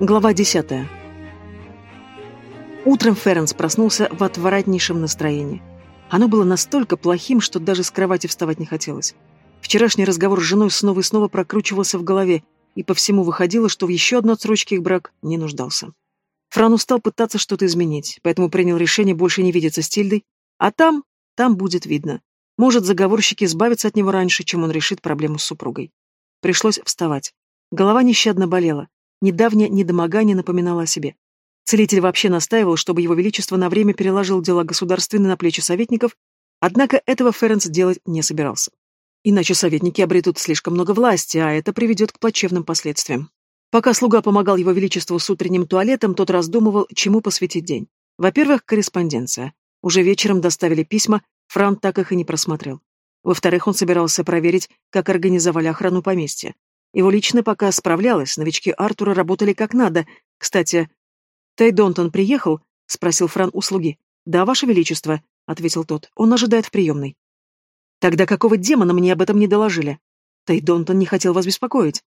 Глава десятая. Утром Ференс проснулся в отвратнейшем настроении. Оно было настолько плохим, что даже с кровати вставать не хотелось. Вчерашний разговор с женой снова и снова прокручивался в голове, и по всему выходило, что в еще одной отсрочке их брак не нуждался. Фран устал пытаться что-то изменить, поэтому принял решение больше не видеться с Тильдой, а там, там будет видно. Может, заговорщики избавятся от него раньше, чем он решит проблему с супругой. Пришлось вставать. Голова нещадно болела. Недавнее недомогание напоминало о себе. Целитель вообще настаивал, чтобы его величество на время переложил дела государственные на плечи советников, однако этого Ференс делать не собирался. Иначе советники обретут слишком много власти, а это приведет к плачевным последствиям. Пока слуга помогал его величеству с утренним туалетом, тот раздумывал, чему посвятить день. Во-первых, корреспонденция. Уже вечером доставили письма, Фран так их и не просмотрел. Во-вторых, он собирался проверить, как организовали охрану поместья. Его лично пока справлялась, новички Артура работали как надо. Кстати, «Тайдонтон приехал?» — спросил Фран у слуги. «Да, ваше величество», — ответил тот. «Он ожидает в приемной». «Тогда какого демона мне об этом не доложили?» Тайдонтон не хотел вас беспокоить.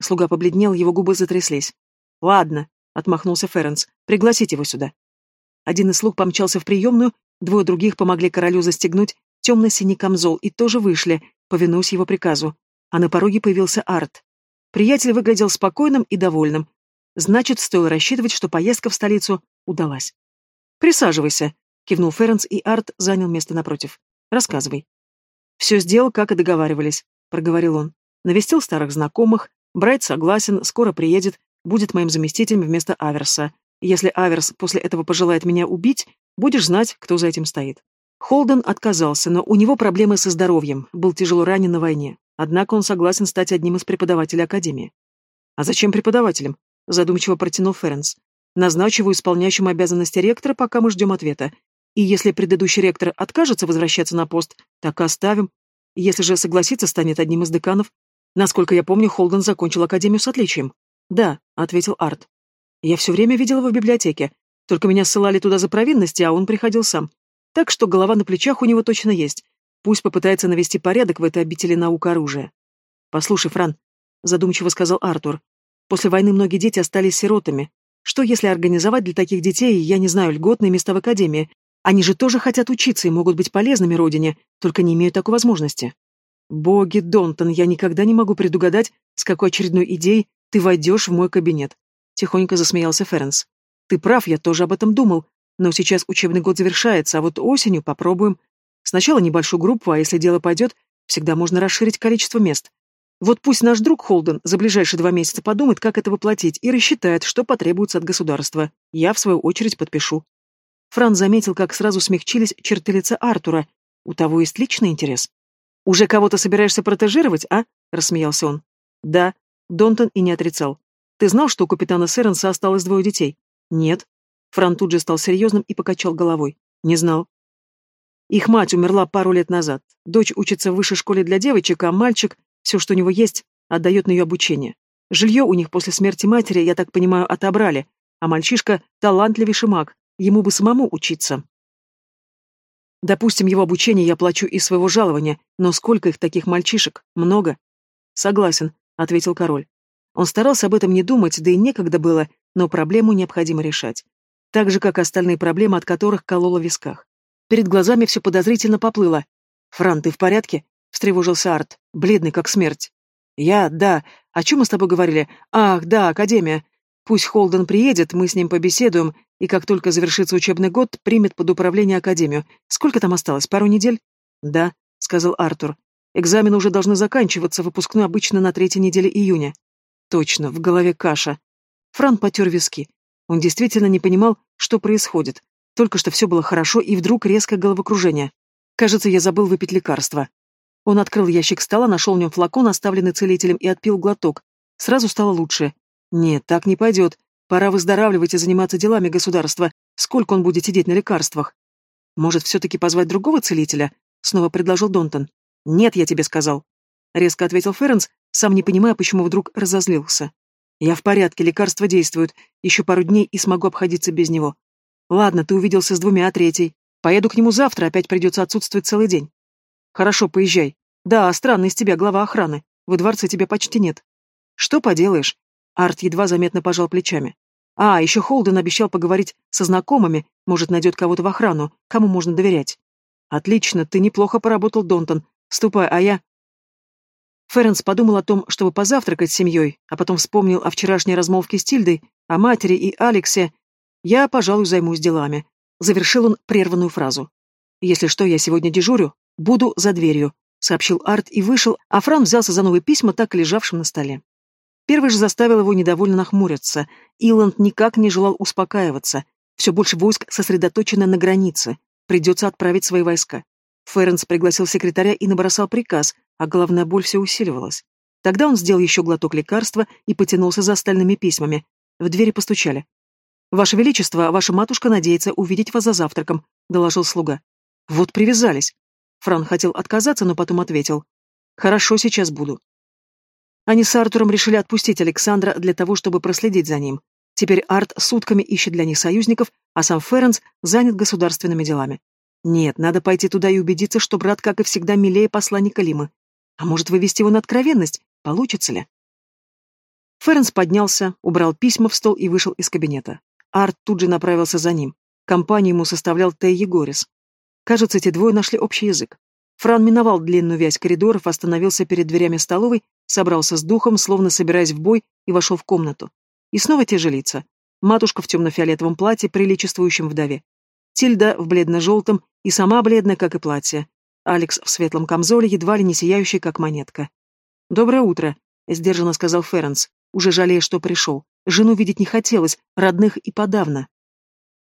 Слуга побледнел, его губы затряслись. «Ладно», — отмахнулся Ференс, — «пригласите его сюда». Один из слуг помчался в приемную, двое других помогли королю застегнуть темно-синий камзол и тоже вышли, повинуясь его приказу. А на пороге появился Арт. Приятель выглядел спокойным и довольным, Значит, стоило рассчитывать, что поездка в столицу удалась. «Присаживайся», — кивнул Ференс, и Арт занял место напротив. «Рассказывай». «Все сделал, как и договаривались», — проговорил он. «Навестил старых знакомых. Брайт согласен, скоро приедет, будет моим заместителем вместо Аверса. Если Аверс после этого пожелает меня убить, будешь знать, кто за этим стоит». Холден отказался, но у него проблемы со здоровьем, был тяжело ранен на войне. Однако он согласен стать одним из преподавателей Академии. «А зачем преподавателем?» задумчиво протянул Ференс. Назначиваю исполняющим обязанности ректора, пока мы ждем ответа. И если предыдущий ректор откажется возвращаться на пост, так и оставим. Если же согласится, станет одним из деканов. Насколько я помню, Холден закончил академию с отличием. Да, ответил Арт. Я все время видел его в библиотеке. Только меня ссылали туда за провинности, а он приходил сам. Так что голова на плечах у него точно есть. Пусть попытается навести порядок в этой обители наук оружия. Послушай, Фран, задумчиво сказал Артур, После войны многие дети остались сиротами. Что если организовать для таких детей, я не знаю, льготные места в академии? Они же тоже хотят учиться и могут быть полезными родине, только не имеют такой возможности. Боги, Донтон, я никогда не могу предугадать, с какой очередной идеей ты войдешь в мой кабинет. Тихонько засмеялся Ференс. Ты прав, я тоже об этом думал. Но сейчас учебный год завершается, а вот осенью попробуем. Сначала небольшую группу, а если дело пойдет, всегда можно расширить количество мест. Вот пусть наш друг Холден за ближайшие два месяца подумает, как это воплотить, и рассчитает, что потребуется от государства. Я, в свою очередь, подпишу. Фран заметил, как сразу смягчились черты лица Артура. У того есть личный интерес. «Уже кого-то собираешься протежировать, а?» — рассмеялся он. «Да». Донтон и не отрицал. «Ты знал, что у капитана Сэренса осталось двое детей?» «Нет». Фран тут же стал серьезным и покачал головой. «Не знал». Их мать умерла пару лет назад. Дочь учится в высшей школе для девочек, а мальчик все, что у него есть, отдает на ее обучение. Жилье у них после смерти матери, я так понимаю, отобрали, а мальчишка — талантливейший маг, ему бы самому учиться. Допустим, его обучение я плачу из своего жалования, но сколько их таких мальчишек? Много. Согласен, — ответил король. Он старался об этом не думать, да и некогда было, но проблему необходимо решать. Так же, как остальные проблемы, от которых кололо в висках. Перед глазами все подозрительно поплыло. «Фран, ты в порядке?» встревожился Арт, бледный как смерть. «Я, да. О чем мы с тобой говорили? Ах, да, Академия. Пусть Холден приедет, мы с ним побеседуем, и как только завершится учебный год, примет под управление Академию. Сколько там осталось? Пару недель?» «Да», — сказал Артур. «Экзамены уже должны заканчиваться, выпускной обычно на третьей неделе июня». «Точно, в голове каша». Фран потер виски. Он действительно не понимал, что происходит. Только что все было хорошо, и вдруг резкое головокружение. Кажется, я забыл выпить лекарство. Он открыл ящик стола, нашел в нем флакон, оставленный целителем, и отпил глоток. Сразу стало лучше. Нет, так не пойдет. Пора выздоравливать и заниматься делами государства. Сколько он будет сидеть на лекарствах? Может, все-таки позвать другого целителя? Снова предложил Донтон. Нет, я тебе сказал. Резко ответил Ференс, сам не понимая, почему вдруг разозлился. Я в порядке, лекарства действуют. Еще пару дней и смогу обходиться без него. Ладно, ты увиделся с двумя, а третий. Поеду к нему завтра, опять придется отсутствовать целый день. Хорошо, поезжай. Да, странный из тебя глава охраны. В дворце тебя почти нет. Что поделаешь? Арт едва заметно пожал плечами. А, еще Холден обещал поговорить со знакомыми, может, найдет кого-то в охрану, кому можно доверять. Отлично, ты неплохо поработал, Донтон. Ступай, а я... Ференс подумал о том, чтобы позавтракать с семьей, а потом вспомнил о вчерашней размолвке с Тильдой, о матери и Алексе. Я, пожалуй, займусь делами. Завершил он прерванную фразу. Если что, я сегодня дежурю, буду за дверью, сообщил Арт и вышел, а Фран взялся за новые письма, так и лежавшим на столе. Первый же заставил его недовольно нахмуриться. Иланд никак не желал успокаиваться. Все больше войск сосредоточено на границе. Придется отправить свои войска. Ференс пригласил секретаря и набросал приказ, а головная боль все усиливалась. Тогда он сделал еще глоток лекарства и потянулся за остальными письмами. В двери постучали. «Ваше Величество, ваша матушка надеется увидеть вас за завтраком», — доложил слуга. «Вот привязались». Фран хотел отказаться, но потом ответил. «Хорошо, сейчас буду». Они с Артуром решили отпустить Александра для того, чтобы проследить за ним. Теперь Арт сутками ищет для них союзников, а сам Ференс занят государственными делами. Нет, надо пойти туда и убедиться, что брат, как и всегда, милее посланника Лимы. А может, вывести его на откровенность? Получится ли? Ференс поднялся, убрал письма в стол и вышел из кабинета. Арт тут же направился за ним. Компанию ему составлял Тэй Егорис. Кажется, эти двое нашли общий язык. Фран миновал длинную вязь коридоров, остановился перед дверями столовой, собрался с духом, словно собираясь в бой, и вошел в комнату. И снова те же лица. Матушка в темно-фиолетовом платье, приличествующем вдове. Тильда в бледно-желтом и сама бледная, как и платье. Алекс в светлом камзоле, едва ли не сияющий, как монетка. «Доброе утро», — сдержанно сказал Ференс, уже жалея, что пришел. Жену видеть не хотелось, родных и подавно.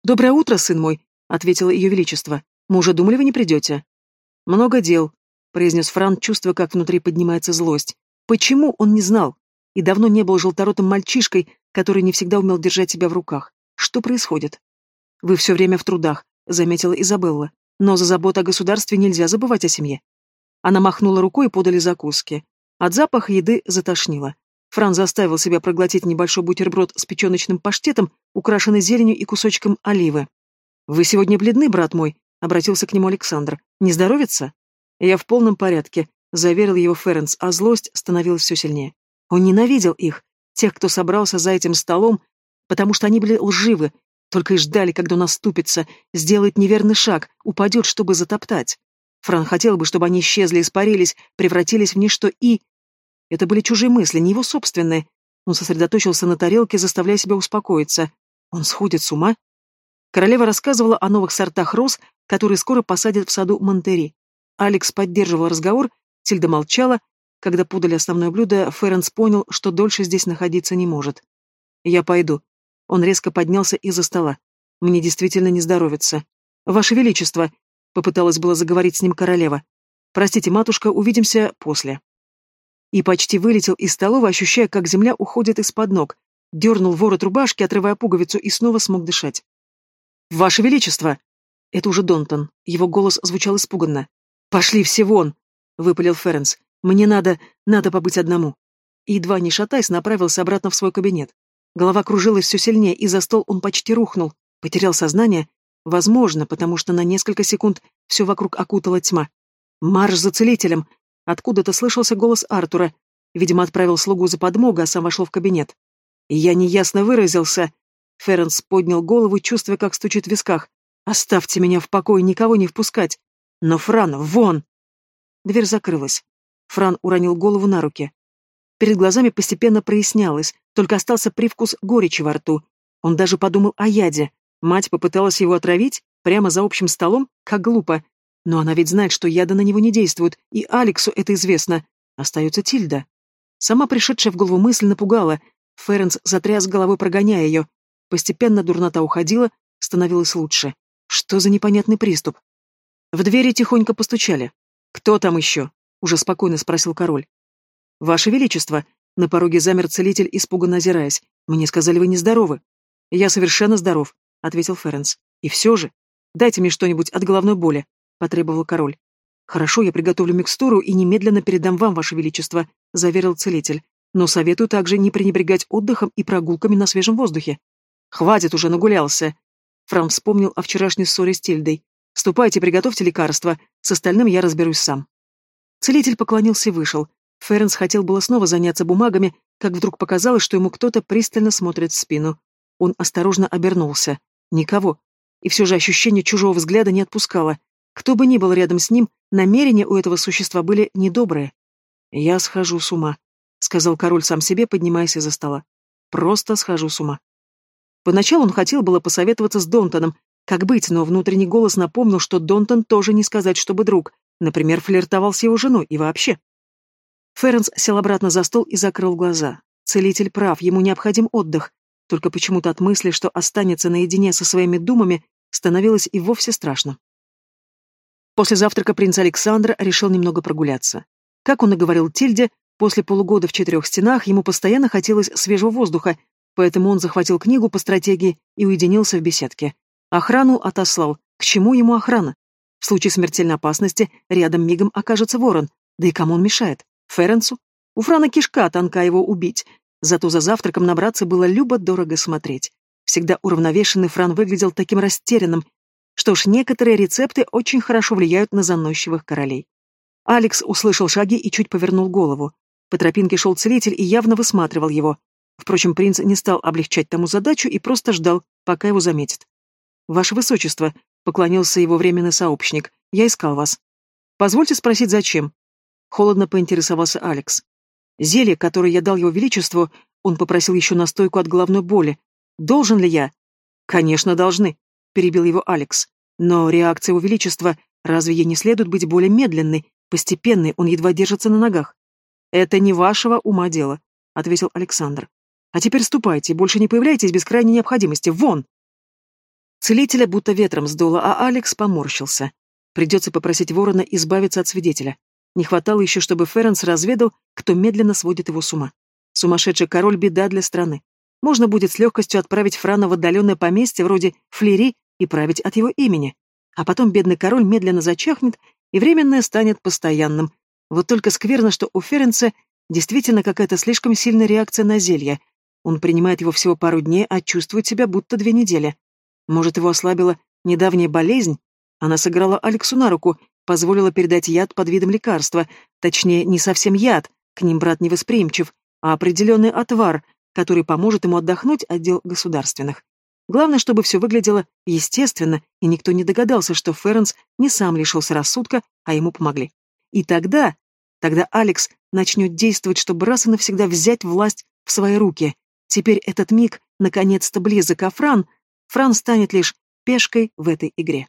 «Доброе утро, сын мой», — ответило ее величество. «Мы уже думали, вы не придете». «Много дел», — произнес Фран, чувствуя, как внутри поднимается злость. «Почему он не знал? И давно не был желторотым мальчишкой, который не всегда умел держать себя в руках. Что происходит?» «Вы все время в трудах», — заметила Изабелла. «Но за заботу о государстве нельзя забывать о семье». Она махнула рукой и подали закуски. От запаха еды затошнило. Фран заставил себя проглотить небольшой бутерброд с печеночным паштетом, украшенный зеленью и кусочком оливы. «Вы сегодня бледны, брат мой», — обратился к нему Александр. «Не здоровится?» «Я в полном порядке», — заверил его Ференс, а злость становилась все сильнее. Он ненавидел их, тех, кто собрался за этим столом, потому что они были лживы, только и ждали, когда он наступится, сделает неверный шаг, упадет, чтобы затоптать. Фран хотел бы, чтобы они исчезли, испарились, превратились в ничто и... Это были чужие мысли, не его собственные. Он сосредоточился на тарелке, заставляя себя успокоиться. Он сходит с ума? Королева рассказывала о новых сортах роз, которые скоро посадят в саду Монтери. Алекс поддерживал разговор, Тильда молчала. Когда подали основное блюдо, Ференс понял, что дольше здесь находиться не может. «Я пойду», он резко поднялся из-за стола. «Мне действительно не здоровится. Ваше Величество!» — попыталась было заговорить с ним королева. «Простите, матушка, увидимся после». И почти вылетел из столовой, ощущая, как земля уходит из-под ног. Дернул ворот рубашки, отрывая пуговицу, и снова смог дышать. «Ваше Величество!» Это уже Донтон. Его голос звучал испуганно. «Пошли все вон!» — выпалил Ференс. «Мне надо... надо побыть одному». И, едва не шатаясь, направился обратно в свой кабинет. Голова кружилась все сильнее, и за стол он почти рухнул. Потерял сознание? Возможно, потому что на несколько секунд все вокруг окутала тьма. «Марш за целителем!» Откуда-то слышался голос Артура. Видимо, отправил слугу за подмогу, а сам вошел в кабинет. «Я неясно выразился». Ференс поднял голову, чувствуя, как стучит в висках. «Оставьте меня в покое, никого не впускать!» «Но, Фран, вон!» Дверь закрылась. Фран уронил голову на руки. Перед глазами постепенно прояснялось, только остался привкус горечи во рту. Он даже подумал о яде. Мать попыталась его отравить? Прямо за общим столом? Как глупо. Но она ведь знает, что яды на него не действуют, и Алексу это известно. Остается Тильда. Сама пришедшая в голову мысль напугала. Ференс затряс головой, прогоняя ее. Постепенно дурнота уходила, становилось лучше. Что за непонятный приступ? В двери тихонько постучали. «Кто там еще?» — уже спокойно спросил король. «Ваше Величество!» На пороге замер целитель, испуганно озираясь. «Мне сказали, вы нездоровы». «Я совершенно здоров», — ответил Ференс. «И все же. Дайте мне что-нибудь от головной боли», — потребовал король. «Хорошо, я приготовлю микстуру и немедленно передам вам, Ваше Величество», — заверил целитель. «Но советую также не пренебрегать отдыхом и прогулками на свежем воздухе». «Хватит, уже нагулялся», — Фрам вспомнил о вчерашней ссоре с Тильдой. «Ступайте, приготовьте лекарства, с остальным я разберусь сам». Целитель поклонился и вышел. Ференс хотел было снова заняться бумагами, как вдруг показалось, что ему кто-то пристально смотрит в спину. Он осторожно обернулся. Никого. И все же ощущение чужого взгляда не отпускало. Кто бы ни был рядом с ним, намерения у этого существа были недобрые. «Я схожу с ума», — сказал король сам себе, поднимаясь из-за стола. «Просто схожу с ума». Поначалу он хотел было посоветоваться с Донтоном, как быть, но внутренний голос напомнил, что Донтон тоже не сказать, чтобы друг, например, флиртовал с его женой и вообще. Ференс сел обратно за стол и закрыл глаза. Целитель прав, ему необходим отдых. Только почему-то от мысли, что останется наедине со своими думами, становилось и вовсе страшно. После завтрака принц Александр решил немного прогуляться. Как он и говорил Тильде, после полугода в четырех стенах ему постоянно хотелось свежего воздуха, поэтому он захватил книгу по стратегии и уединился в беседке. Охрану отослал. К чему ему охрана? В случае смертельной опасности рядом мигом окажется ворон. Да и кому он мешает? Ференсу? У Франа кишка тонка его убить. Зато за завтраком набраться было любо-дорого смотреть. Всегда уравновешенный Фран выглядел таким растерянным. Что ж, некоторые рецепты очень хорошо влияют на заносчивых королей. Алекс услышал шаги и чуть повернул голову. По тропинке шел целитель и явно высматривал его. Впрочем, принц не стал облегчать тому задачу и просто ждал, пока его заметит. «Ваше Высочество», — поклонился его временный сообщник, — «я искал вас». «Позвольте спросить, зачем?» Холодно поинтересовался Алекс. «Зелье, которое я дал его величеству, он попросил еще настойку от головной боли. Должен ли я?» «Конечно, должны», — перебил его Алекс. «Но реакция его величества, разве ей не следует быть более медленной, постепенной, он едва держится на ногах?» «Это не вашего ума дело», — ответил Александр. «А теперь ступайте, больше не появляйтесь без крайней необходимости. Вон!» Целителя будто ветром сдуло, а Алекс поморщился. Придется попросить ворона избавиться от свидетеля. Не хватало еще, чтобы Ференс разведал, кто медленно сводит его с ума. Сумасшедший король — беда для страны. Можно будет с легкостью отправить Франа в отдаленное поместье вроде Флери и править от его имени. А потом бедный король медленно зачахнет, и временное станет постоянным. Вот только скверно, что у Ференца действительно какая-то слишком сильная реакция на зелье. Он принимает его всего пару дней, а чувствует себя будто две недели. Может, его ослабила недавняя болезнь? Она сыграла Алексу на руку, позволила передать яд под видом лекарства, точнее, не совсем яд, к ним брат невосприимчив, а определенный отвар, который поможет ему отдохнуть от дел государственных. Главное, чтобы все выглядело естественно, и никто не догадался, что Ференс не сам лишился рассудка, а ему помогли. И тогда, тогда Алекс начнет действовать, чтобы раз и навсегда взять власть в свои руки. Теперь этот миг наконец-то близок, а Фран Фран станет лишь пешкой в этой игре.